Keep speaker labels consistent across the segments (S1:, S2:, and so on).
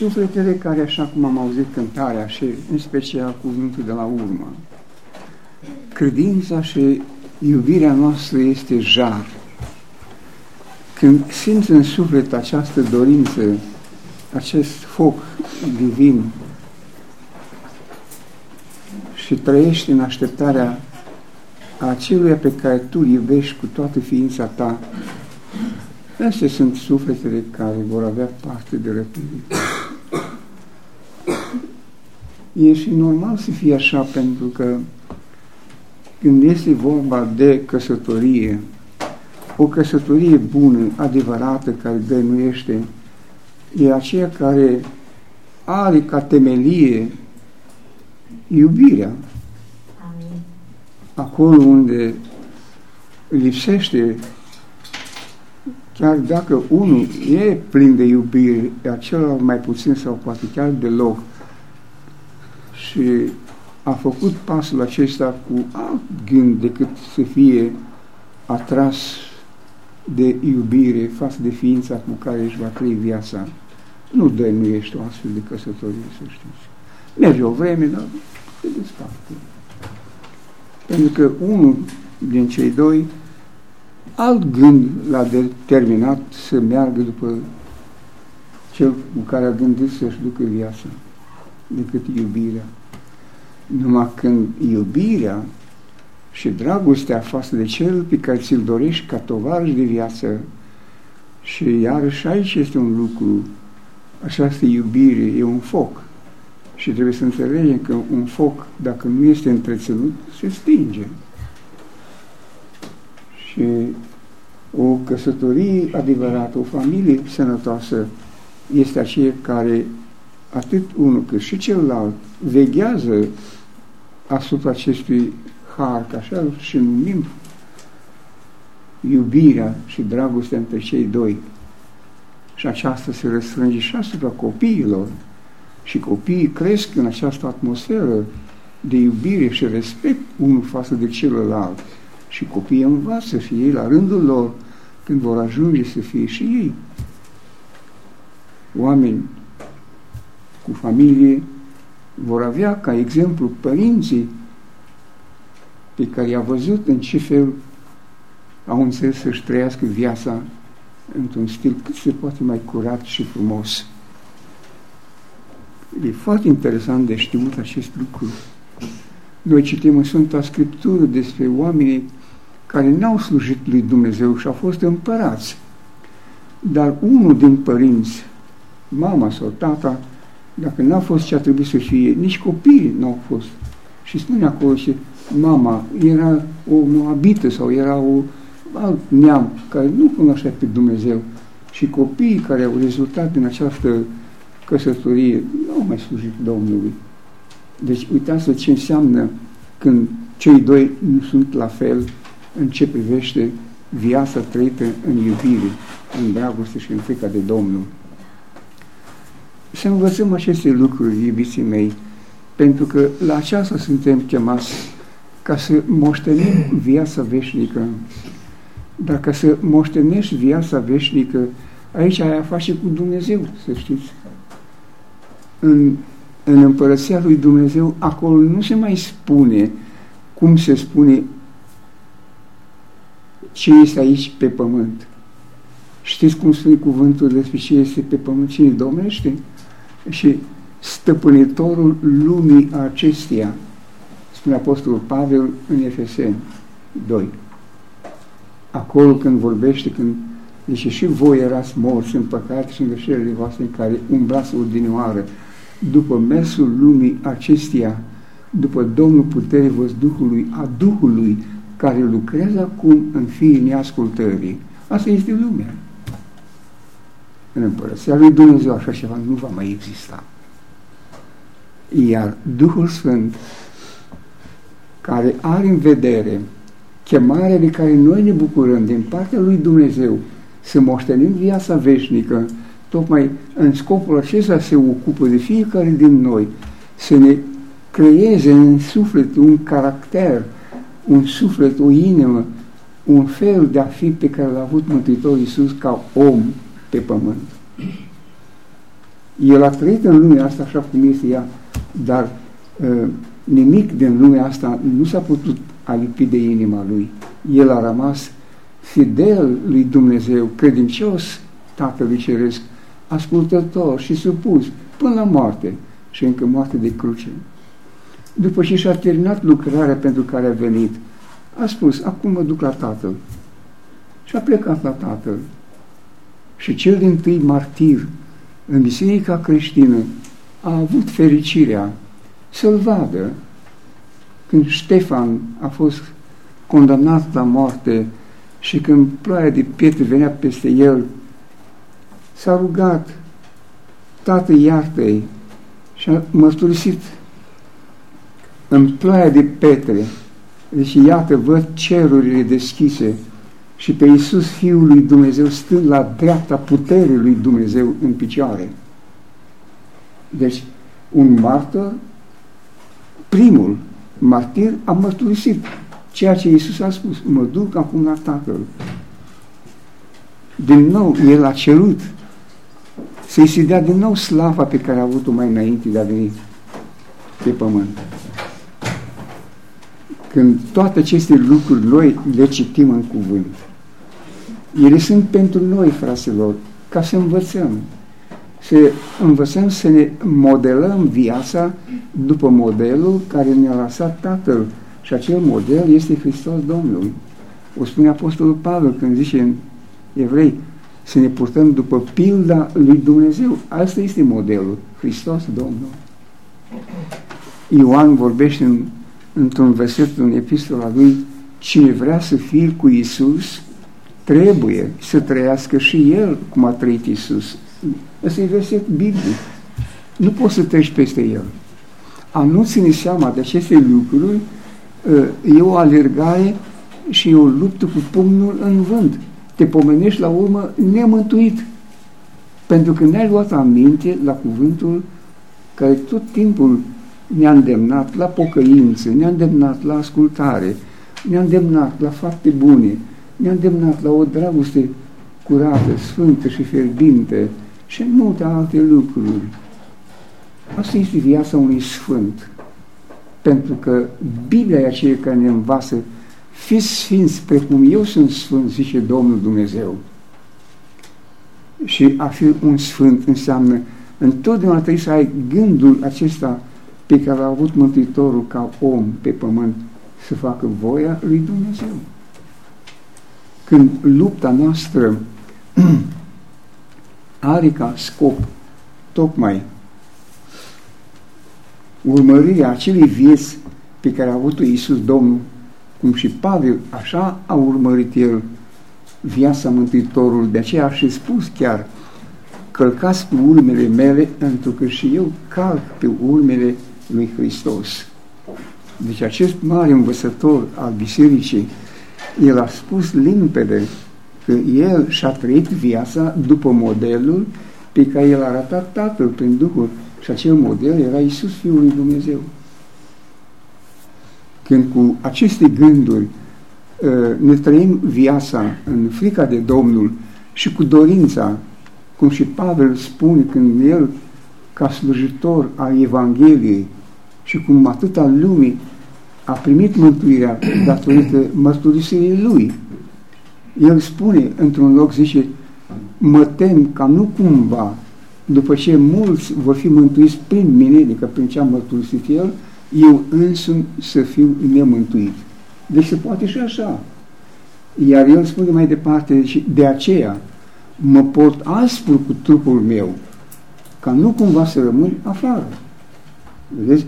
S1: Sufletele care, așa cum am auzit cântarea și în special cuvântul de la urmă, credința și iubirea noastră este jar. Când simți în suflet această dorință, acest foc divin și trăiești în așteptarea acelui pe care tu iubești cu toată ființa ta, Astea sunt sufletele care vor avea parte de răpire. E și normal să fie așa, pentru că când este vorba de căsătorie, o căsătorie bună, adevărată, care dăinuiește, e aceea care are ca temelie iubirea. Amin. Acolo unde lipsește Chiar dacă unul e plin de iubire, iar celălalt mai puțin sau poate chiar deloc, și a făcut pasul acesta cu alt gând decât să fie atras de iubire față de ființa cu care își va trăi viața. Nu dă, nu ești o astfel de căsătorie, să știți. Merge o vreme, dar se desparte. Pentru că unul din cei doi alt gând l-a determinat să meargă după cel cu care a gândit să-și ducă viața, decât iubirea. Numai când iubirea și dragostea față de cel pe care ți-l dorești ca tovarăș de viață și iarăși aici este un lucru, această iubire e un foc și trebuie să înțelegem că un foc, dacă nu este întreținut, se stinge. Și o căsătorie adevărată, o familie sănătoasă este aceea care atât unul cât și celălalt veghează asupra acestui har, ca așa și numim iubirea și dragostea între cei doi. Și aceasta se răstrânge și asupra copiilor. Și copiii cresc în această atmosferă de iubire și respect unul față de celălalt. Și copiii învață și ei la rândul lor, când vor ajunge să fie și ei oameni cu familie, vor avea ca exemplu părinții pe care i-a văzut în ce fel au înțeles să-și trăiască viața într-un stil cât se poate mai curat și frumos. E foarte interesant de știut acest lucru. Noi citim în Sfânta Scriptură despre oamenii care n-au slujit lui Dumnezeu și au fost împărați. Dar unul din părinți, mama sau tata, dacă n-a fost ce a trebuit să fie, nici copiii n-au fost. Și spune acolo și mama era o moabită sau era o alt neam care nu cunoștea pe Dumnezeu. Și copiii care au rezultat din această căsătorie nu au mai slujit Domnului. Deci uitați ce înseamnă când cei doi nu sunt la fel în ce privește viața trăită în iubire, în dragoste și în frica de Domnul. Să învățăm aceste lucruri, iubiții mei, pentru că la aceasta suntem chemați ca să moștenim viața veșnică. Dacă să moștenești viața veșnică, aici ai a face cu Dumnezeu, să știți. În, în împărăția lui Dumnezeu, acolo nu se mai spune cum se spune ce este aici pe pământ. Știți cum spune cuvântul despre ce este pe pământ, cine domnește? Și stăpânitorul lumii acesteia, spune Apostolul Pavel în Efeseni 2. Acolo când vorbește, când zice și voi erați morți în păcat și în greșelile voastre în care umblați odinioară, după mersul lumii acesteia, după Domnul puterii văzduhului, a Duhului, care lucrează acum în fiii neascultării. Asta este lumea. În împărăția lui Dumnezeu așa ceva nu va mai exista. Iar Duhul Sfânt, care are în vedere chemarea de care noi ne bucurăm din partea lui Dumnezeu să moștenim viața veșnică, tocmai în scopul acesta se ocupă de fiecare din noi, să ne creeze în suflet un caracter, un suflet, o inimă, un fel de a fi pe care l-a avut Mântuitorul Iisus ca om pe pământ. El a trăit în lumea asta așa cum este ea, dar uh, nimic din lumea asta nu s-a putut alipi de inima lui. El a rămas fidel lui Dumnezeu, credincios Tatălui Ceresc, ascultător și supus până la moarte și încă moarte de cruce. După ce și-a terminat lucrarea pentru care a venit, a spus, acum mă duc la Tatăl. Și a plecat la Tatăl. Și cel din tâi martir în biserica creștină a avut fericirea să-l vadă când Ștefan a fost condamnat la moarte și când ploaia de pietre venea peste el, s-a rugat, Tată, iartă-i, și a mărturisit în ploaia de pietre. Deci, iată, văd cerurile deschise și pe Iisus Fiul lui Dumnezeu stând la dreapta puterii lui Dumnezeu în picioare. Deci, un martor, primul martir, a mărturisit ceea ce Iisus a spus. Mă duc acum la Tatăl. Din nou, El a cerut să-i se dea din nou slava pe care a avut-o mai înainte de a veni pe pământ. Când toate aceste lucruri noi le citim în cuvânt, ele sunt pentru noi, fraților, ca să învățăm. Să învățăm să ne modelăm viața după modelul care ne-a lăsat Tatăl. Și acel model este Hristos Domnul. O spune Apostolul Pavel când zice în Evrei, să ne purtăm după pilda lui Dumnezeu. Asta este modelul, Hristos Domnul. Ioan vorbește în, într-un verset, în epistola lui, cine vrea să fie cu Isus, trebuie să trăiască și el cum a trăit Isus. Ăsta e verset biblic. Nu poți să treci peste el. A nu ține seama de aceste lucruri ă, e o alergare și e o luptă cu pumnul în vânt. Te pomenești la urmă nemântuit. Pentru că ne-ai luat aminte la cuvântul care tot timpul ne-a îndemnat la pocăință, ne-a îndemnat la ascultare, ne-a îndemnat la fapte bune, ne-a îndemnat la o dragoste curată, sfântă și fierbinte și multe alte lucruri. Asta este viața unui sfânt. Pentru că Biblia e aceea care ne învață fiți sfinți precum eu sunt sfânt, zice Domnul Dumnezeu. Și a fi un sfânt înseamnă întotdeauna trebuie să ai gândul acesta pe care l-a avut Mântuitorul ca om pe pământ să facă voia lui Dumnezeu când lupta noastră are ca scop tocmai urmărirea acelei vieți pe care a avut-o Iisus Domnul, cum și Pavel, așa a urmărit el viața Mântuitorului, de aceea a și spus chiar, călcați pe urmele mele, pentru că și eu calc pe urmele lui Hristos. Deci acest mare învățător al bisericii el a spus limpede că el și-a trăit viața după modelul pe care el a arătat Tatăl prin Duhul și acel model era Isus Fiul lui Dumnezeu. Când cu aceste gânduri uh, ne trăim viața în frica de Domnul și cu dorința, cum și Pavel spune când el, ca slujitor al Evangheliei și cum atâta lumii a primit mântuirea datorită mărturisirii lui. El spune într-un loc, zice, mă tem ca nu cumva, după ce mulți vor fi mântuiți prin mine, adică prin ce am mărturisit el, eu însumi să fiu nemântuit. Deci se poate și așa. Iar el spune mai departe, de aceea mă port aspru cu trupul meu, ca nu cumva să rămân afară. Vedeți?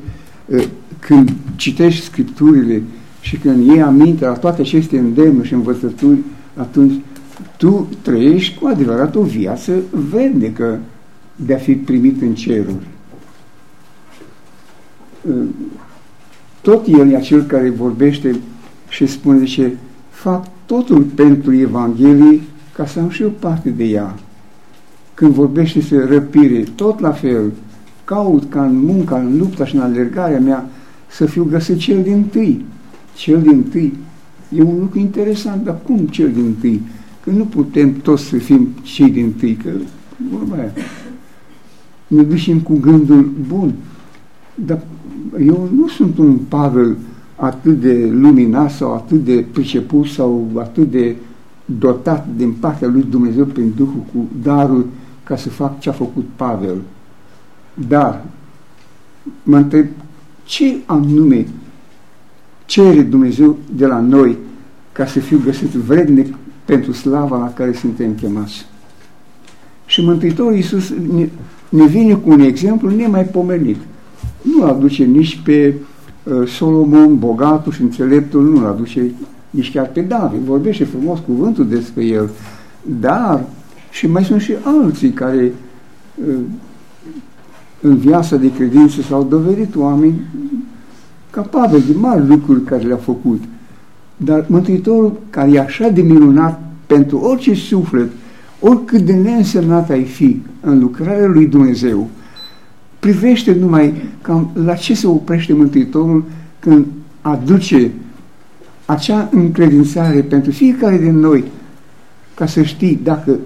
S1: Când citești Scripturile și când iei aminte la toate aceste îndemnuri și învățături, atunci tu trăiești cu adevărat o viață vernică de a fi primit în ceruri. Tot el e acel care vorbește și spune, ce fac totul pentru Evanghelie ca să am și eu parte de ea. Când vorbește despre răpire, tot la fel, caut ca în munca, în lupta și în alergarea mea să fiu găsit cel din tâi. Cel din tâi. E un lucru interesant, dar cum cel din tâi? Că nu putem toți să fim cei din tâi, că vorba aia. ne ducem cu gândul bun. Dar eu nu sunt un Pavel atât de luminat sau atât de priceput sau atât de dotat din partea lui Dumnezeu prin Duhul cu darul ca să fac ce a făcut Pavel. Dar mă întreb ce anume cere Dumnezeu de la noi ca să fiu găsit vrednic pentru slava la care suntem chemați. Și Mântuitorul Iisus ne, ne vine cu un exemplu nemaipomenit. Nu aduce nici pe uh, Solomon, bogatul și înțeleptul, nu aduce nici chiar pe David. Vorbește frumos cuvântul despre el. Dar și mai sunt și alții care uh, în viața de credință s-au dovedit oameni capabili de mari lucruri care le-a făcut. Dar Mântuitorul, care e așa de minunat pentru orice suflet, oricât de neînsemnat ai fi în lucrarea lui Dumnezeu, privește numai cam la ce se oprește Mântuitorul când aduce acea încredințare pentru fiecare din noi, ca să știi dacă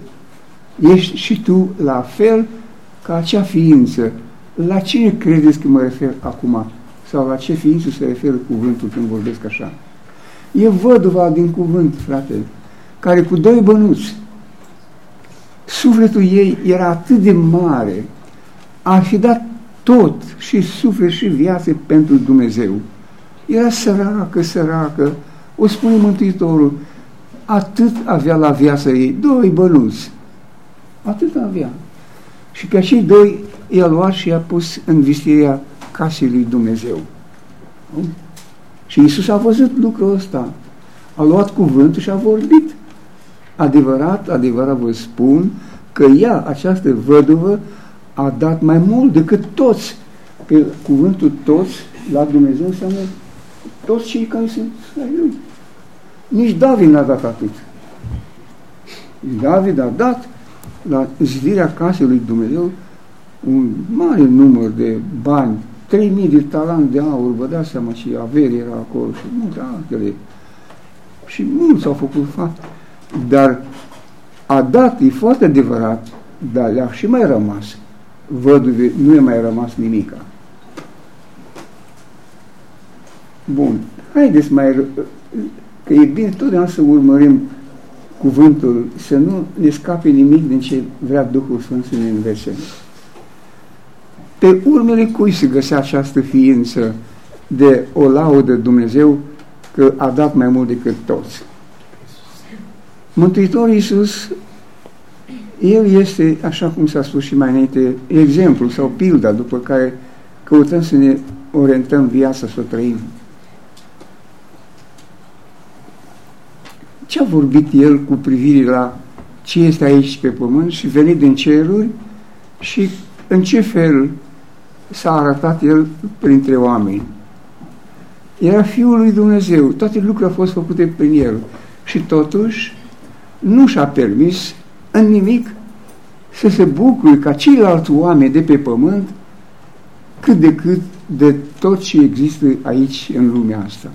S1: ești și tu la fel ca acea ființă. La cine credeți că mă refer acum? Sau la ce ființă se referă cuvântul când vorbesc așa? E văduva din cuvânt, frate, care cu doi bănuți, sufletul ei era atât de mare, ar fi dat tot, și suflet și viață pentru Dumnezeu. Era săracă, săracă, o spune Mântuitorul, atât avea la viața ei, doi bănuți, atât avea. Și pe acei doi i-a luat și i-a pus în vistirea casei lui Dumnezeu. Și Isus a văzut lucrul ăsta. A luat cuvântul și a vorbit. Adevărat, adevărat vă spun că ea, această văduvă, a dat mai mult decât toți. Pe cuvântul toți, la Dumnezeu înseamnă toți cei care sunt ai lui. Nici David n-a dat atât. David a dat la zidirea casei lui Dumnezeu un mare număr de bani, 3000 de talanți de aur, vă dați seama și averi era acolo și multe altele. Și mulți au făcut fapt. Dar a dat, e foarte adevărat, dar le-a și mai rămas. Văduve, nu e mai rămas nimica. Bun. Haideți mai... Că e bine totdeauna să urmărim cuvântul, să nu ne scape nimic din ce vrea Duhul Sfânt să ne învețe. Pe urmele cui se găsea această ființă de o laudă Dumnezeu că a dat mai mult decât toți? Mântuitorul Iisus, El este, așa cum s-a spus și mai înainte, exemplu sau pilda după care căutăm să ne orientăm viața, să o trăim. Ce a vorbit El cu privire la ce este aici pe pământ și venit din ceruri și în ce fel s-a arătat El printre oameni. Era Fiul lui Dumnezeu, toate lucrurile au fost făcute prin El și totuși nu și-a permis în nimic să se bucure ca ceilalți oameni de pe pământ cât de cât de tot ce există aici în lumea asta.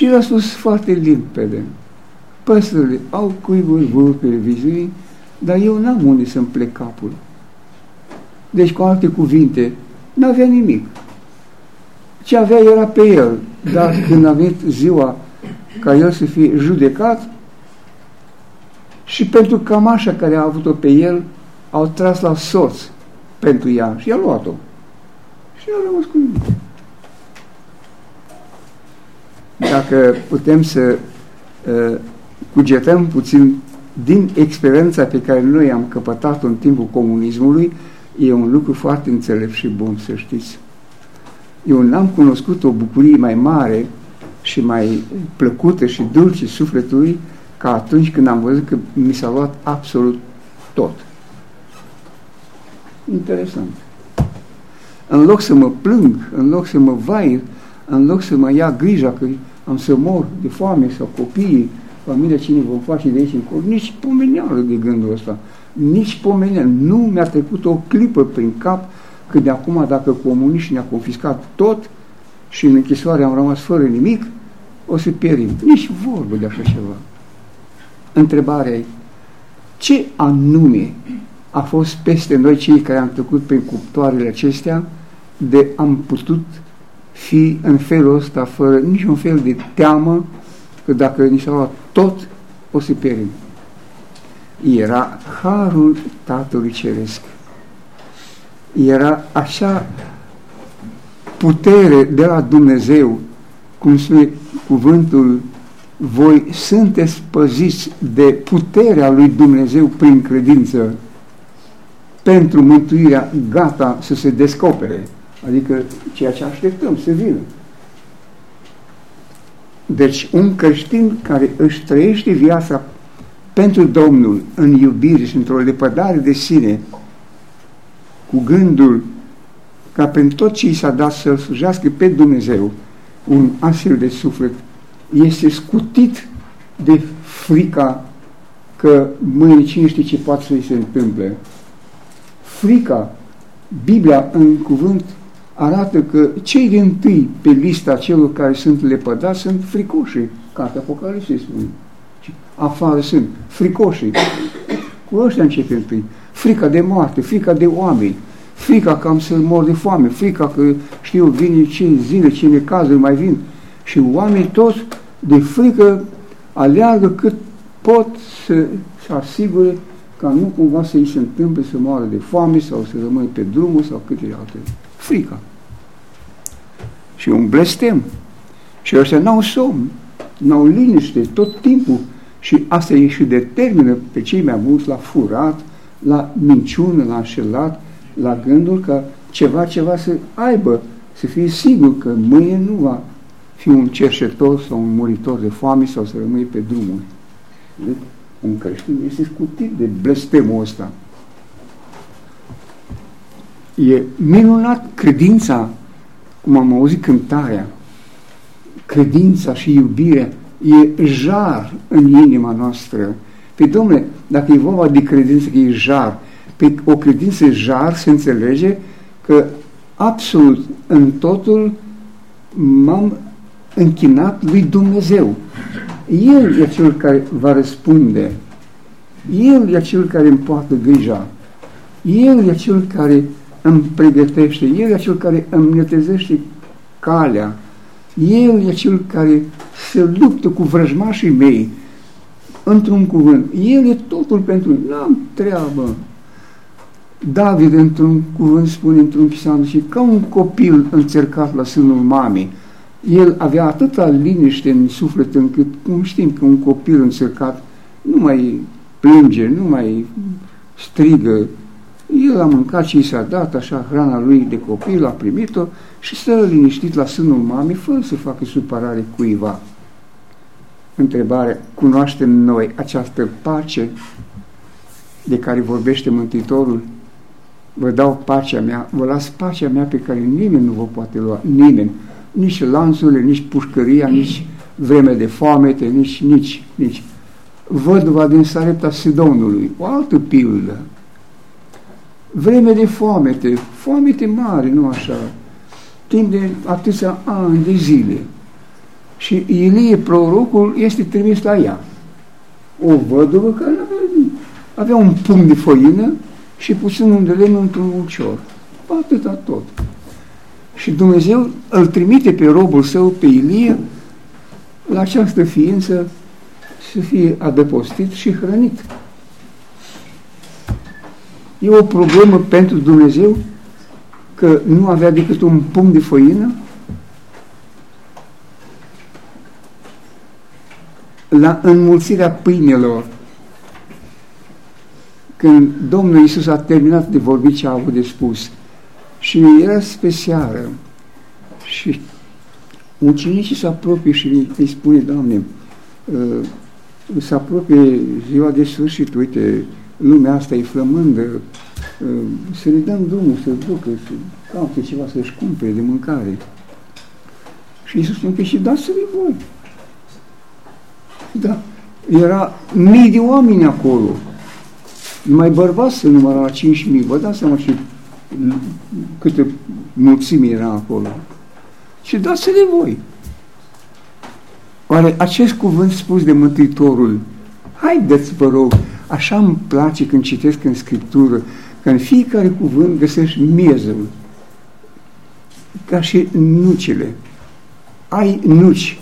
S1: Și el a spus foarte limpede, păsările au cuiburi, vulpele, vizui, dar eu n-am unde să-mi plec capul. Deci, cu alte cuvinte, n-avea nimic. Ce avea era pe el, dar când a venit ziua ca el să fie judecat și pentru cămașa care a avut-o pe el, au tras la soț pentru ea și a luat-o. Și a rămas cu mine. Dacă putem să uh, cugetăm puțin din experiența pe care noi am căpătat-o în timpul comunismului, e un lucru foarte înțelept și bun, să știți. Eu n-am cunoscut o bucurie mai mare și mai plăcută și dulce sufletului ca atunci când am văzut că mi s-a luat absolut tot. Interesant. În loc să mă plâng, în loc să mă vai, în loc să mă ia grija că am să mor de foame sau copiii, familia cine vom face de aici încolo, nici pomeneală de gândul ăsta, nici pomeneală. Nu mi-a trecut o clipă prin cap că de acum dacă comuniștii ne-a confiscat tot, și în închisoare am rămas fără nimic, o să pierim. Nici vorbă de așa ceva. Întrebarea e, ce anume a fost peste noi cei care am trecut prin cuptoarele acestea, de am putut fi în felul ăsta fără niciun fel de teamă că dacă ni s-a luat tot, o să pierim. Era harul Tatălui Ceresc. Era așa putere de la Dumnezeu, cum spune cuvântul, voi sunteți păziți de puterea lui Dumnezeu prin credință pentru mântuirea gata să se descopere, adică ceea ce așteptăm să vină. Deci un creștin care își trăiește viața pentru Domnul în iubire și într-o lepădare de sine, cu gândul ca pentru tot ce i s-a dat să-L slujească pe Dumnezeu, un astfel de suflet este scutit de frica că mâine cine știe ce poate să-i se întâmple. Frica, Biblia în cuvânt arată că cei din tâi pe lista celor care sunt lepădați sunt fricoșii. Cartea Apocalipsei spune. Afară sunt fricoșii. Cu ăștia începe întâi. Frica de moarte, frica de oameni, frica că am să mor de foame, frica că știu, vine ce zile, ce necazuri mai vin. Și oamenii toți de frică aleargă cât pot să se asigure ca nu cumva să îi se întâmple să moară de foame sau să rămâne pe drumul sau câte alte. Frica. Și un blestem. Și ăștia n-au somn, n-au liniște tot timpul. Și asta e și determină pe cei mai mulți la furat, la minciună, la înșelat, la gândul că ceva, ceva să aibă, să fie sigur că mâine nu va fi un cerșetor sau un muritor de foame sau să rămâi pe drumul. Un creștin este scutit de blestemul ăsta. E minunat credința, cum am auzit cântarea, credința și iubirea e jar în inima noastră. Pe domnule, dacă e vorba de credință că e jar, pe o credință jar se înțelege că absolut în totul m-am închinat lui Dumnezeu. El e cel care va răspunde. El e cel care îmi poartă grija. El e cel care îmi pregătește. El e cel care îmi netezește calea. El e cel care se luptă cu vrăjmașii mei. Într-un cuvânt. El e totul pentru mine. N-am treabă. David, într-un cuvânt, spune într-un psalm, și ca un copil încercat la sânul mamei, el avea atâta liniște în suflet încât, cum știm că un copil încercat nu mai plânge, nu mai strigă. El a mâncat ce i s-a dat, așa, hrana lui de copil, a primit-o și stă liniștit la sânul mamei, fără să facă supărare cuiva. Întrebare, cunoaștem noi această pace de care vorbește Mântuitorul? Vă dau pacea mea, vă las pacea mea pe care nimeni nu vă poate lua, nimeni nici lanțurile, nici pușcăria, nici vreme de foamete, nici, nici, nici. Văduva din Sarepta Sidonului, o altă pildă. Vreme de foamete, foamete mari, nu așa, timp de atâția ani de zile. Și Ilie, prorocul, este trimis la ea. O văduvă care avea, avea un pumn de făină și puțin un de lemn într-un ulcior. Atâta tot. Și Dumnezeu îl trimite pe robul său, pe Ilie, la această ființă să fie adăpostit și hrănit. E o problemă pentru Dumnezeu că nu avea decât un pumn de făină? La înmulțirea pâinelor, când Domnul Iisus a terminat de vorbit ce a avut de spus, și era spre seară și ucenicii se apropie și îi spune, Doamne, uh, se apropie ziua de sfârșit, uite, lumea asta e flămândă, uh, să le dăm drumul, să ducă, să caute ceva, să-și cumpere de mâncare. Și Iisus spune că și dați-le voi. Da, era mii de oameni acolo. Numai bărbați se număra la 5.000. Vă dați seama ce câte mulțime era acolo. Și dați-le voi. Oare acest cuvânt spus de Mântuitorul, haideți, vă rog, așa îmi place când citesc în Scriptură, că în fiecare cuvânt găsești miezul, ca și nucile. Ai nuci,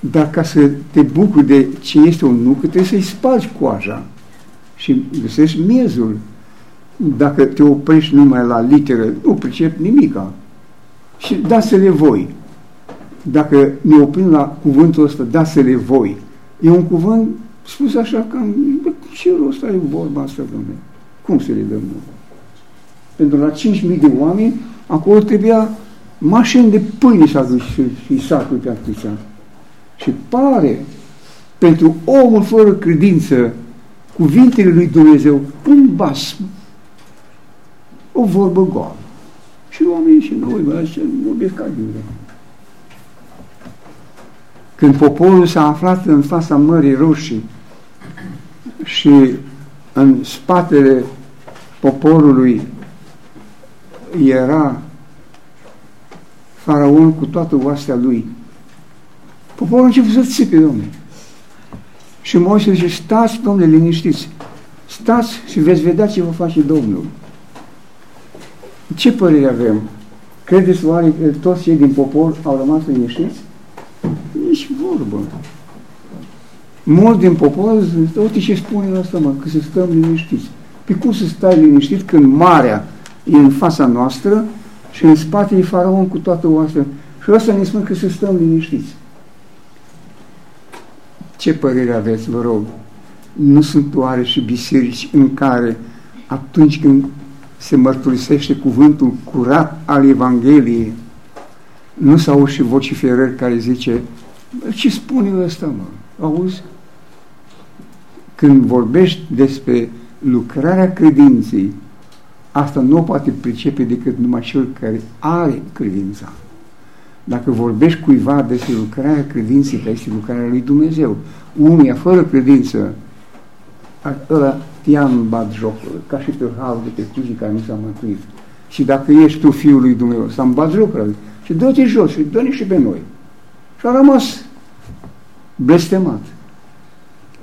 S1: dar ca să te bucuri de ce este o nucă, trebuie să-i spargi coaja și găsești miezul. Dacă te oprești numai la literă, nu pricep nimica. Și dați-le voi. Dacă ne oprim la cuvântul ăsta, dați-le voi, e un cuvânt spus așa cam, ce rost are vorba asta, domnule? Cum să le dăm noi? Pentru la 5.000 de oameni, acolo trebuia mașini de pâine să aduci și, și sacuri pe atâția. Și pare, pentru omul fără credință, cuvintele lui Dumnezeu, un basm, o vorbă goală. Și oamenii și noi, mă, așa, vorbesc ca ghiură. Când poporul s-a aflat în fața Mării Roșii și în spatele poporului era faraon cu toată oastea lui. Poporul a început să țipe, domnule. Și Moise zice, stați, domnule, liniștiți. Stați și veți vedea ce va face Domnul. Ce părere avem? Credeți oare că toți cei din popor au rămas liniștiți? Nici vorbă. Mulți din popor zic, uite ce spune asta, mă, că să stăm liniștiți. Pe cum să stai liniștit când marea e în fața noastră și în spate e faraon cu toată oastea. Și ăsta ne spune că să stăm liniștiți. Ce părere aveți, vă rog? Nu sunt oare și biserici în care atunci când se mărturisește cuvântul curat al Evangheliei, nu s-au și vociferări care zice, ce spune ăsta, mă? Auzi? Când vorbești despre lucrarea credinței, asta nu o poate pricepe decât numai cel care are credința. Dacă vorbești cuiva despre lucrarea credinței, că este lucrarea lui Dumnezeu, unuia fără credință, ăla te în bat joc, ca și pe halul de pe cruci care nu s-a mântuit. Și dacă ești tu Fiul lui Dumnezeu, să-mi bat joc și dă-te jos și dă-ne și pe noi. Și a rămas blestemat.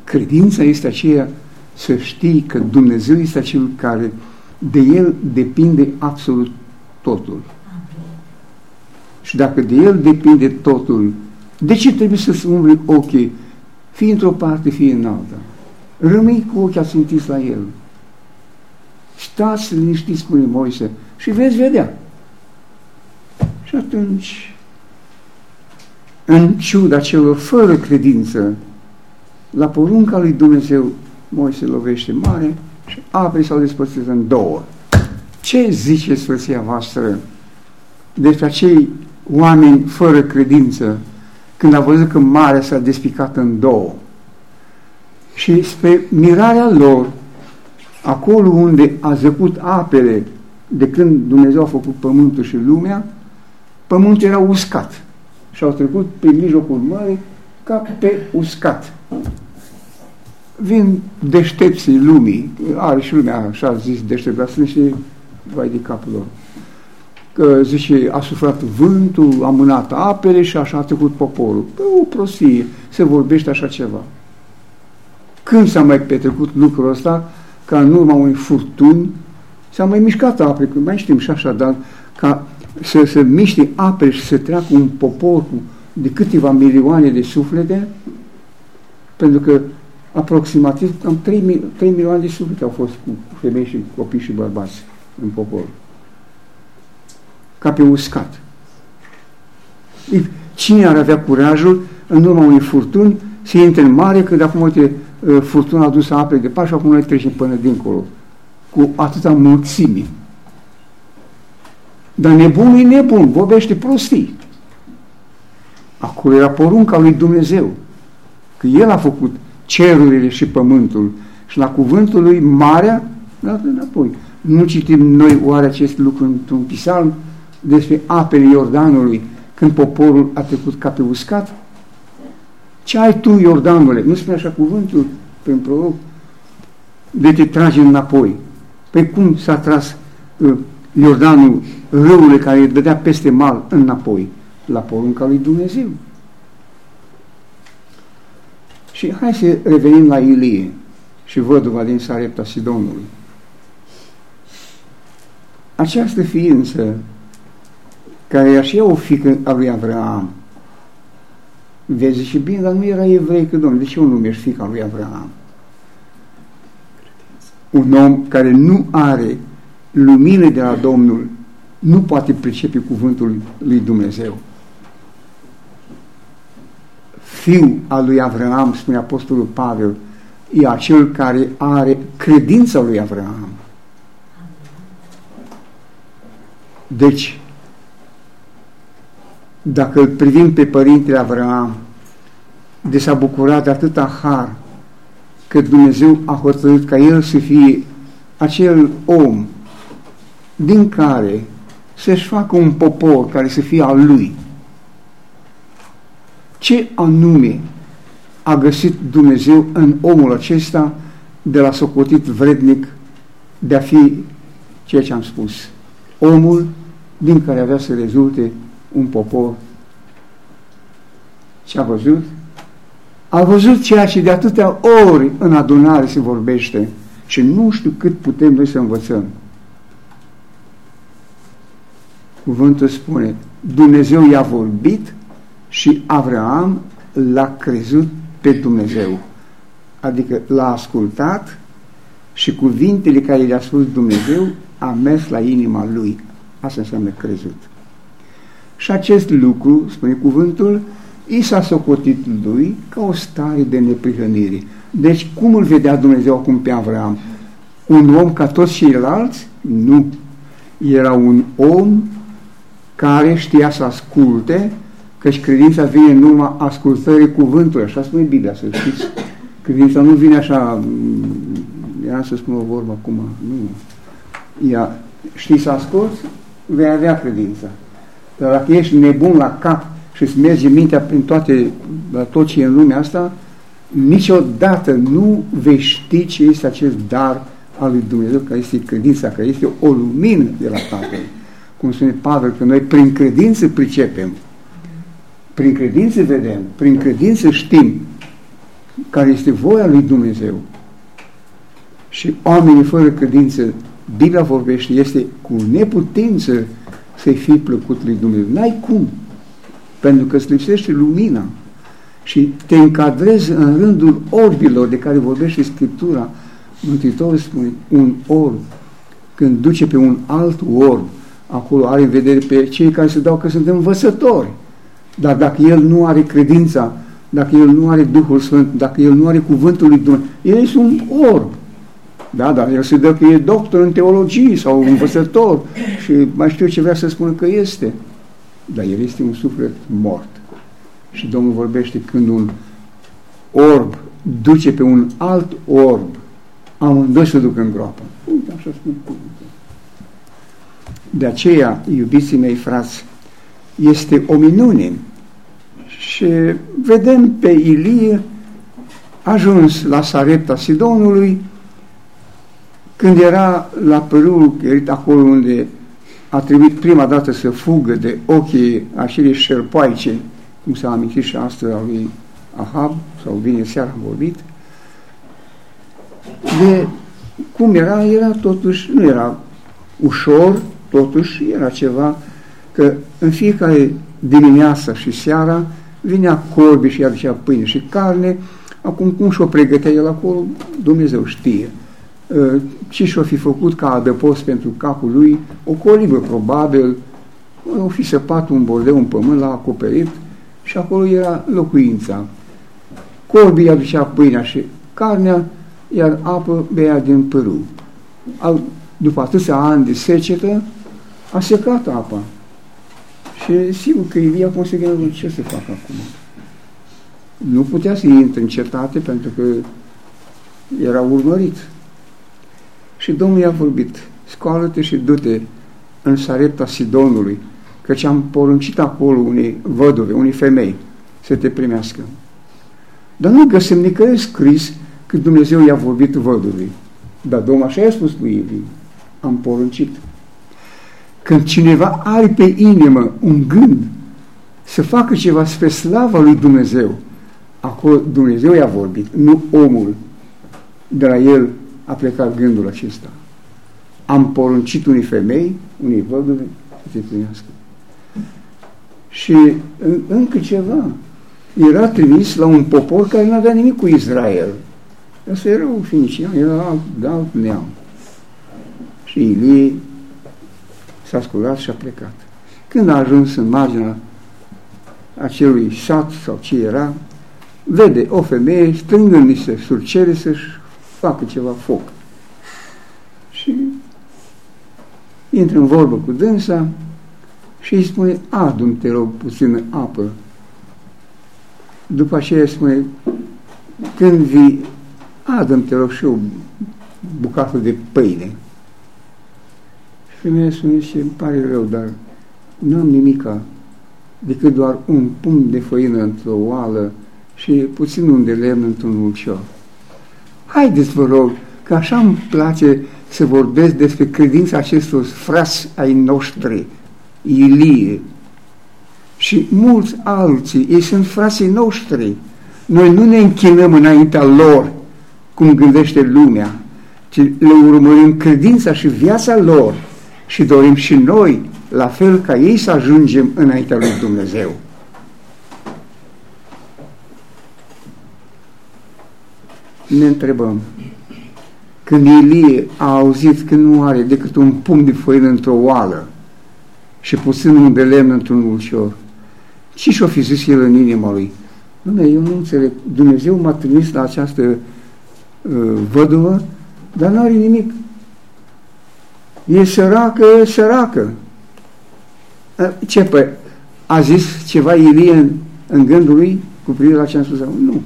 S1: Credința este aceea să știi că Dumnezeu este acel care de El depinde absolut totul. Și dacă de El depinde totul, de ce trebuie să-ți umbli ochii, fie într-o parte, fie în alta? Rămâi cu ochii ațintiți la El. Stați liniștiți, spune Moise, și veți vedea. Și atunci, în ciuda celor fără credință, la porunca lui Dumnezeu, Moise lovește mare și apele s-au despărțit în două. Ce zice Sfânția voastră despre acei oameni fără credință când a văzut că marea s-a despicat în două? Și spre mirarea lor, acolo unde a zăcut apele de când Dumnezeu a făcut pământul și lumea, pământul era uscat și au trecut pe mijlocul mării ca pe uscat. Vin deștepții lumii, are și lumea așa zis deștept, dar sunt și vai de capul lor. Că zice, a suflat vântul, a mânat apele și așa a trecut poporul. Păi o prostie, se vorbește așa ceva. Când s-a mai petrecut lucrul ăsta, ca în urma unui furtun, s-a mai mișcat apele, că mai știm și așa, dar ca să se miște apele și să treacă un popor cu de câteva milioane de suflete, pentru că aproximativ cam 3, 3 milioane de suflete au fost cu femei și copii și bărbați în popor. Ca pe uscat. Cine ar avea curajul în urma unui furtun să intre în mare, când acum, uite, uh, furtuna a dus apele de pași, acum noi trecem până dincolo, cu atâta mulțime. Dar nebunul e nebun, vorbește prostii. Acolo era porunca lui Dumnezeu, că El a făcut cerurile și pământul și la cuvântul lui marea, dat înapoi. Nu citim noi oare acest lucru într-un psalm despre apele Iordanului când poporul a trecut ca pe uscat? Ce ai tu, Iordanule? Nu spune așa cuvântul prin proroc? De te trage înapoi. Păi cum s-a tras uh, Iordanul, râul care îi dădea peste mal înapoi? La porunca lui Dumnezeu. Și hai să revenim la Ilie. și văduva din Sarepta Sidonului. Această ființă care era și ea o fică a lui Avraam, vezi și bine, dar nu era evrei că, domnule, de ce o numești fica lui Avraam? Un om care nu are lumină de la Domnul nu poate pricepe cuvântul lui Dumnezeu. Fiul al lui Avraam, spune Apostolul Pavel, e acel care are credința lui Avraam. Deci, dacă îl privim pe Părintele Avraam, de s-a bucurat de atâta har, că Dumnezeu a hotărât ca el să fie acel om din care să-și facă un popor care să fie al lui. Ce anume a găsit Dumnezeu în omul acesta de la socotit vrednic de a fi ceea ce am spus. Omul din care avea să rezulte un popor. Ce a văzut? A văzut ceea ce de atâtea ori în adunare se vorbește și nu știu cât putem noi să învățăm. Cuvântul spune, Dumnezeu i-a vorbit și Avraam l-a crezut pe Dumnezeu. Adică l-a ascultat și cuvintele care le-a spus Dumnezeu a mers la inima lui. Asta înseamnă crezut. Și acest lucru, spune cuvântul, i s-a socotit lui ca o stare de neprihănire. Deci cum îl vedea Dumnezeu acum pe Avram? Un om ca toți ceilalți? Nu. Era un om care știa să asculte, căci credința vine în urma ascultării cuvântului, așa spune Biblia, să știți. Credința nu vine așa, era să spun o vorbă acum, nu. Ea, știi să asculți, vei avea credința. Dar dacă ești nebun la cap și îți merge mintea prin toate, la tot ce e în lumea asta, niciodată nu vei ști ce este acest dar al lui Dumnezeu, care este credința, care este o lumină de la Tatăl cum spune Pavel, că noi prin credință pricepem, prin credință vedem, prin credință știm care este voia lui Dumnezeu. Și oamenii fără credință, Biblia vorbește, este cu neputință să-i fii plăcut lui Dumnezeu. N-ai cum, pentru că îți lipsește lumina și te încadrezi în rândul orbilor de care vorbește Scriptura. Mântuitorul spune, un orb, când duce pe un alt orb, acolo are în vedere pe cei care se dau că sunt învățători. Dar dacă el nu are credința, dacă el nu are Duhul Sfânt, dacă el nu are Cuvântul lui Dumnezeu, el este un orb. Da, dar el se dă că e doctor în teologie sau învățător și mai știu ce vrea să spună că este. Dar el este un suflet mort. Și Domnul vorbește când un orb duce pe un alt orb, amândoi se duc în groapă. Uite, așa spune cuvântul. De aceea, iubiții mei frați, este o minune. Și vedem pe Ilie ajuns la Sarepta Sidonului, când era la Părul, acolo unde a trebuit prima dată să fugă de ochii acele șerpoaice, cum s-a amintit și astăzi al lui Ahab, sau vine seara am vorbit, de cum era, era totuși, nu era ușor, Totuși era ceva că în fiecare dimineață și seara vinea corbi și aducea pâine și carne, acum cum și-o pregătea el acolo, Dumnezeu știe. Ă, ce și-o fi făcut ca adăpost pentru capul lui, o colibă probabil, o fi săpat un bordeu în pământ, l-a acoperit și acolo era locuința. Corbii aducea pâinea și carnea, iar apă bea din părâu. După atâția ani de secetă, a secat apa. Și sigur că Ilia consideră ce să facă acum. Nu putea să intre în cetate pentru că era urmărit. Și Domnul i-a vorbit, scoală-te și du-te în Sarepta Sidonului, căci am poruncit acolo unei văduve, unei femei, să te primească. Dar nu găsim nicăieri scris că Dumnezeu i-a vorbit văduvei. Dar Domnul așa i-a spus lui Ilie, am poruncit. Când cineva are pe inimă un gând să facă ceva spre slava lui Dumnezeu, acolo Dumnezeu i-a vorbit, nu omul. de la el a plecat gândul acesta. Am poruncit unei femei, unei văduve, să se plinească. Și încă ceva. Era trimis la un popor care nu avea nimic cu Israel. Asta era un finician, era alt, alt neam. Și Ilie s-a sculat și a plecat. Când a ajuns în marginea acelui sat sau ce era, vede o femeie strângând niște surcere să-și facă ceva foc. Și intră în vorbă cu dânsa și îi spune, adu te rog, puțină apă. După aceea spune, când vii, adu te rog, și o bucată de pâine. Și femeia spune, și îmi pare rău, dar nu am nimica decât doar un pumn de făină într-o oală și puțin un de lemn într-un ulcior. Haideți, vă rog, că așa îmi place să vorbesc despre credința acestor frați ai noștri, Ilie și mulți alții, ei sunt frații noștri. Noi nu ne închinăm înaintea lor, cum gândește lumea, ci le urmărim credința și viața lor și dorim și noi, la fel ca ei, să ajungem înaintea lui Dumnezeu. Ne întrebăm, când Ilie a auzit că nu are decât un pumn de făină într-o oală și puțin un de lemn într-un ulcior, ce și-o fi zis el în inima lui? Dom'le, eu nu înțeleg. Dumnezeu m-a trimis la această uh, văduvă, dar nu are nimic. E săracă, e săracă. Ce, păi, a zis ceva Ilie în, în gândul lui cu privire la ce am spus? Nu.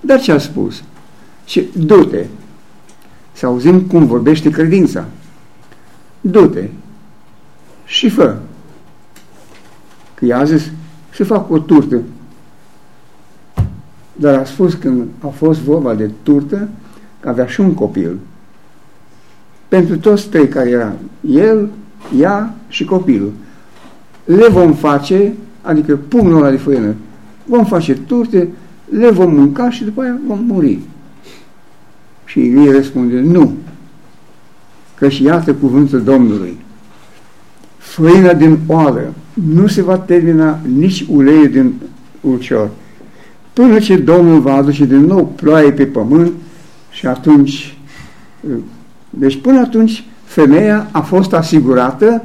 S1: Dar ce a spus? Și du-te, să auzim cum vorbește credința. Du-te și fă. Că i-a zis să fac o turtă. Dar a spus când a fost vorba de turtă, că avea și un copil. Pentru toți trei care era, el, ea și copilul. Le vom face, adică pumnul ăla de făină, vom face turte, le vom mânca și după aia vom muri. Și Ilie răspunde, nu, că și iată cuvântul Domnului. Făina din oală nu se va termina nici uleiul din ulcior, până ce Domnul va aduce din nou ploaie pe pământ și atunci, deci până atunci femeia a fost asigurată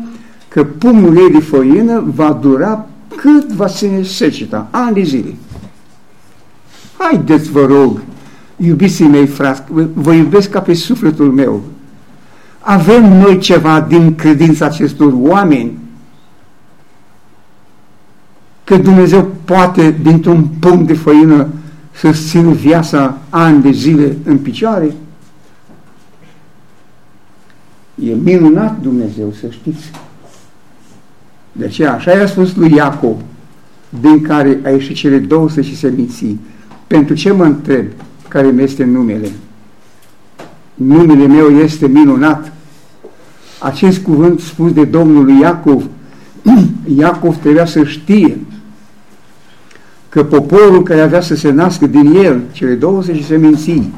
S1: că pumnul ei de făină va dura cât va ține seceta, ani de zile. Haideți, vă rog, iubiții mei frați, vă iubesc ca pe sufletul meu. Avem noi ceva din credința acestor oameni că Dumnezeu poate dintr-un punct de făină să țină viața ani de zile în picioare? E minunat Dumnezeu, să știți. De aceea, așa i-a spus lui Iacob, din care a ieșit cele 200 și seminții. Pentru ce mă întreb? care mi este numele. Numele meu este minunat. Acest cuvânt spus de Domnul Iacov, Iacov trebuia să știe că poporul care avea să se nască din el, cele 20 seminții,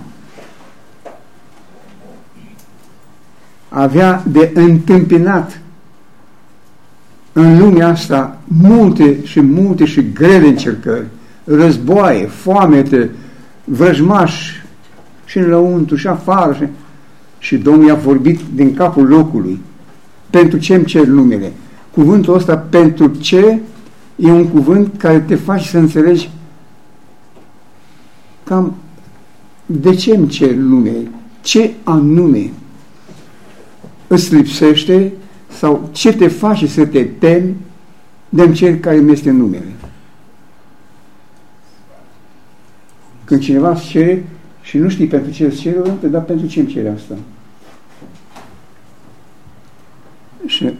S1: avea de întâmpinat în lumea asta multe și multe și grele încercări, războaie, foamete, vrăjmași și în lăuntru și afară. Și, și Domnul i-a vorbit din capul locului. Pentru ce îmi cer numele? Cuvântul ăsta, pentru ce, e un cuvânt care te face să înțelegi cam de ce îmi cer numele? Ce anume îți lipsește sau ce te face să te temi de-mi cer care mi este numele? Când cineva îți cere și nu știi pentru ce îți cere, dar pentru ce îmi cere asta? Și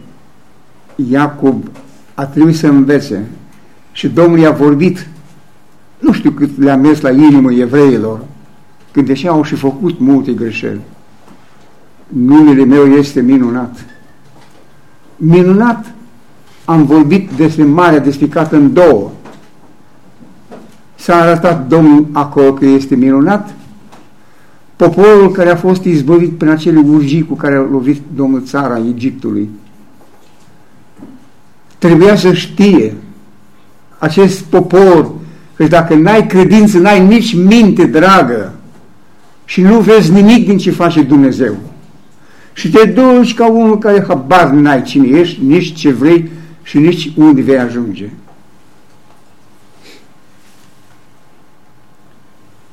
S1: Iacob a trebuit să învețe și Domnul i-a vorbit nu știu cât le-a mers la inimă evreilor, când deși au și făcut multe greșeli. Numele meu este minunat. Minunat am vorbit despre Marea despicată în două. S-a arătat Domnul acolo că este minunat, poporul care a fost izbăvit prin acele urgii cu care a lovit Domnul țara Egiptului. Trebuia să știe acest popor că dacă n-ai credință, n-ai nici minte dragă și nu vezi nimic din ce face Dumnezeu și te duci ca unul care habar n-ai cine ești, nici ce vrei și nici unde vei ajunge.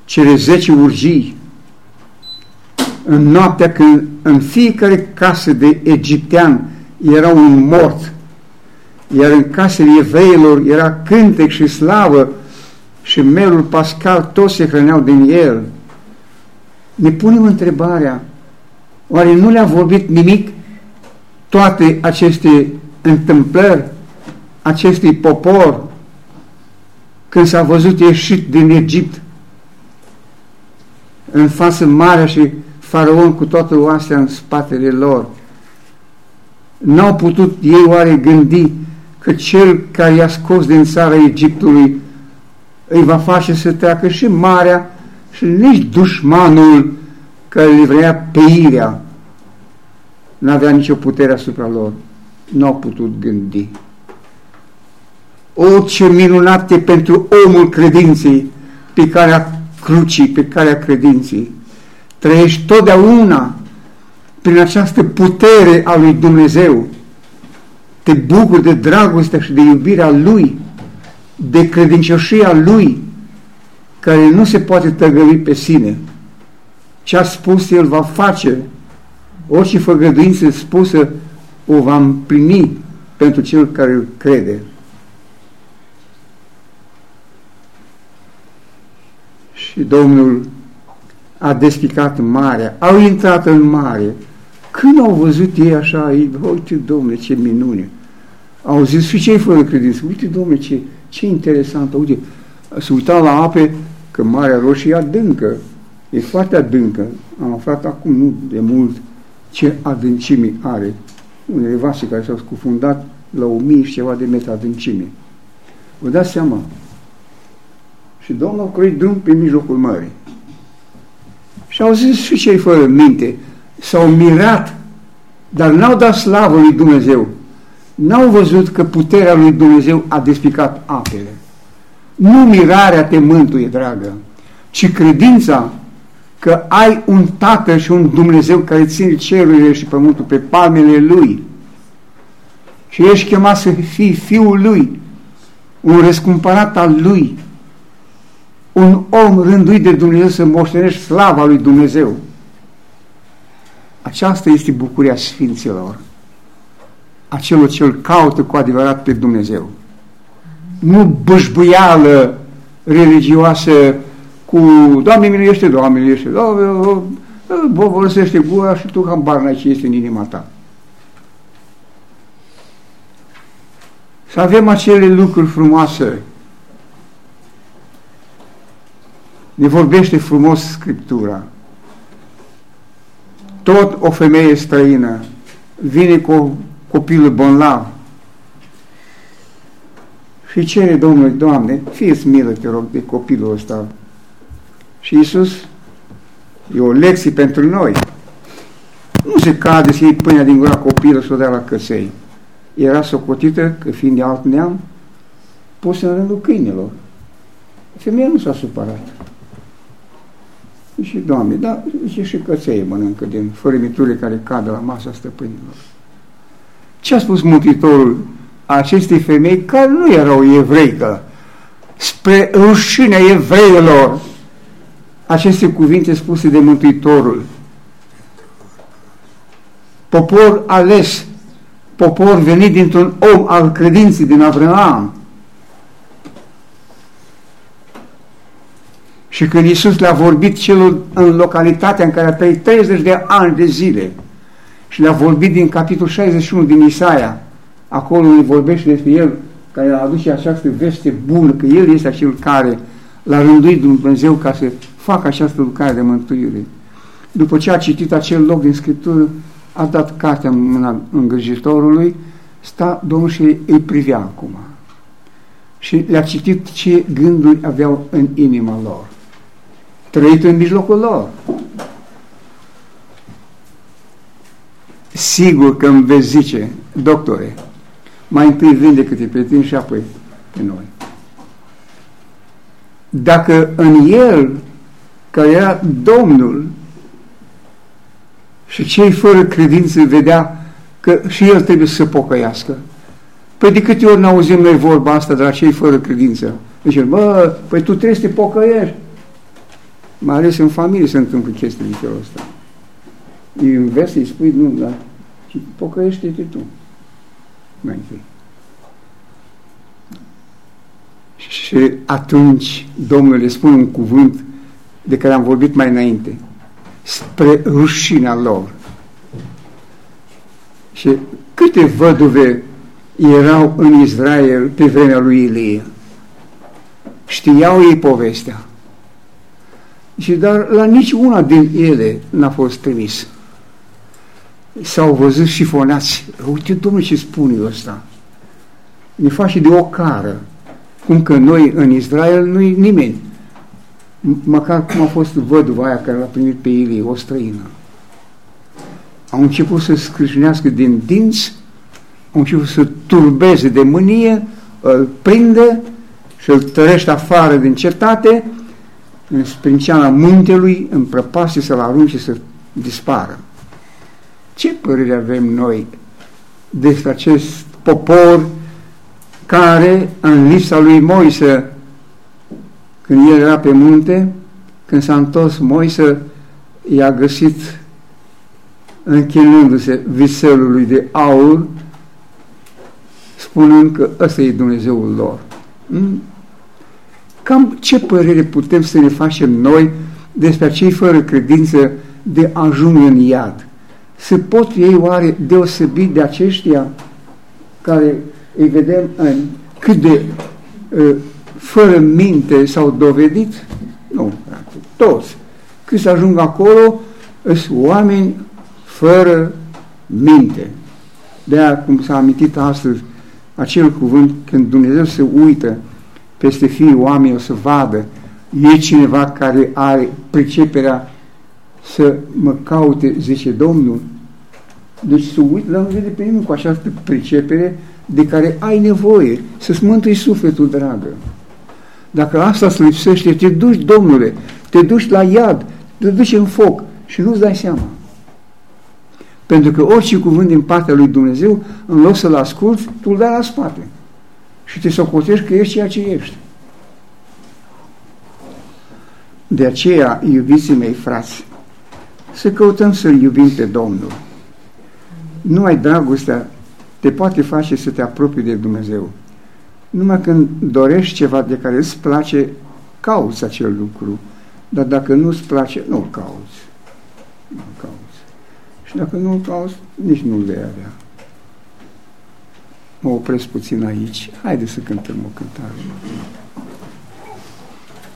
S1: Cele zece urgii în noaptea când în fiecare casă de egiptean era un mort, iar în casele evreilor era cântec și slavă și melul pascal, toți se hrăneau din el. Ne punem întrebarea, oare nu le-a vorbit nimic toate aceste întâmplări acestui popor când s-a văzut ieșit din Egipt în față mare și faraon cu toată oastea în spatele lor. N-au putut ei oare gândi că cel care i-a scos din țara Egiptului îi va face să treacă și marea și nici dușmanul care le vrea peirea n-avea nicio putere asupra lor. N-au putut gândi. O, ce minunate pentru omul credinței pe care a crucii, pe care a credinței trăiești totdeauna prin această putere a lui Dumnezeu. Te bucuri de dragostea și de iubirea Lui, de credincioșia Lui, care nu se poate tăgări pe sine. Ce a spus El va face, orice făgăduință spusă o va împlini pentru cel care îl crede. Și Domnul a despicat marea, au intrat în mare. Când au văzut ei așa, ei, uite, domnule, ce minune! Au zis, și ce-i fără credință? Uite, domnule, ce, ce interesant, uite, să uita la ape, că Marea Roșie e adâncă, e foarte adâncă. Am aflat acum, nu de mult, ce adâncime are. Unele vase care s-au scufundat la o mie și ceva de metri adâncime. Vă dați seama? Și Domnul a croit drum pe mijlocul mării. Și au zis și cei fără minte, s-au mirat, dar n-au dat slavă lui Dumnezeu. N-au văzut că puterea lui Dumnezeu a despicat apele. Nu mirarea te mântuie, dragă, ci credința că ai un Tată și un Dumnezeu care ține cerurile și pământul pe palmele Lui și ești chemat să fii Fiul Lui, un răscumpărat al Lui, un om rânduit de Dumnezeu să moștenești slava lui Dumnezeu. Aceasta este bucuria Sfinților, acelor ce îl caută cu adevărat pe Dumnezeu. Nu bășbuială religioasă cu Doamne miluiește, Doamne miluiește, Doamne, bolsește gura și tu hambar n ce este în inima ta. Să avem acele lucruri frumoase ne vorbește frumos Scriptura. Tot o femeie străină vine cu copilul bonlav și cere Domnului, Doamne, fie-ți milă, te rog, de copilul ăsta. Și Iisus, e o lecție pentru noi. Nu se cade să iei pâinea din gura copilul să o dea la căsei. Era socotită că fiind de alt neam, pus în rândul câinilor. Femeia nu s-a supărat. Și, Doamne, da, zice, și căței mănâncă din fărâmiturile care cadă la masa stăpânilor. Ce a spus Mântuitorul acestei femei care nu erau evreică, spre rușinea evreilor, aceste cuvinte spuse de Mântuitorul. Popor ales, popor venit dintr-un om al credinței din Avram, Și când Iisus le-a vorbit celor în localitatea în care a trăit 30 de ani de zile și le-a vorbit din capitolul 61 din Isaia, acolo unde vorbește despre El, care a adus această veste bună, că El este acel care l-a rânduit Dumnezeu ca să fac această lucrare de mântuire. După ce a citit acel loc din Scriptură, a dat cartea în mâna îngrijitorului, sta Domnul și îi privea acum. Și le-a citit ce gânduri aveau în inima lor. Trăit în mijlocul lor. Sigur că îmi vezi zice, doctore, mai întâi vinde câte pe tine și apoi pe noi. Dacă în el care era Domnul, și cei fără credință vedea că și el trebuie să se pocăiască. Păi de câte ori n-auzim noi vorba asta de la cei fără credință? Deci, bă, păi tu trebuie să te pocăiești. Mai ales în familie se întâmplă chestii de felul ăsta. Îi înveți, îi spui, nu, dar pocăiește-te tu. Mai întâi. Și atunci Domnul le spune un cuvânt de care am vorbit mai înainte, spre rușina lor. Și câte văduve erau în Israel pe vremea lui Ilie? Știau ei povestea. Și dar la nici una din ele n-a fost trimis. S-au văzut și fonați. Uite, Domnul, ce spune ăsta. Ne face de o cară. Cum că noi în Israel nu-i nimeni. Măcar cum a fost văduva aia care l-a primit pe Ilie, o străină. Au început să scrâșnească din dinți, au început să turbeze de mânie, îl prinde și îl tărește afară din cetate, în sprinceana muntelui, în prăpastie să-l arunce să dispară. Ce părere avem noi despre acest popor care, în lipsa lui Moise, când el era pe munte, când s-a întors Moise, i-a găsit închinându-se viselului de aur, spunând că ăsta e Dumnezeul lor. Hmm? Cam ce părere putem să ne facem noi despre acei fără credință de ajung în iad? Se pot ei oare deosebit de aceștia care îi vedem în cât de uh, fără minte s-au dovedit? Nu, frate, toți. Cât să ajung acolo, sunt oameni fără minte. De-aia, cum s-a amintit astăzi, acel cuvânt, când Dumnezeu se uită peste fiii oameni, o să vadă, e cineva care are priceperea să mă caute, zice Domnul. Deci să uit, dar nu vede pe nimeni cu această pricepere de care ai nevoie, să-ți mântui sufletul, dragă. Dacă asta îți lipsește, te duci, Domnule, te duci la iad, te duci în foc și nu-ți dai seama. Pentru că orice cuvânt din partea lui Dumnezeu, în loc să-l asculți, tu îl dai la spate. Și te socotești că ești ceea ce ești. De aceea, iubiții mei frați, să căutăm să-L iubim pe Domnul. Numai dragostea te poate face să te apropii de Dumnezeu. Numai când dorești ceva de care îți place, cauți acel lucru. Dar dacă nu îți place, nu-l cauți. Nu cauți. Și dacă nu-l cauți, nici nu-l vei avea. Mă opresc puțin aici. Haideți să cântăm o cântare.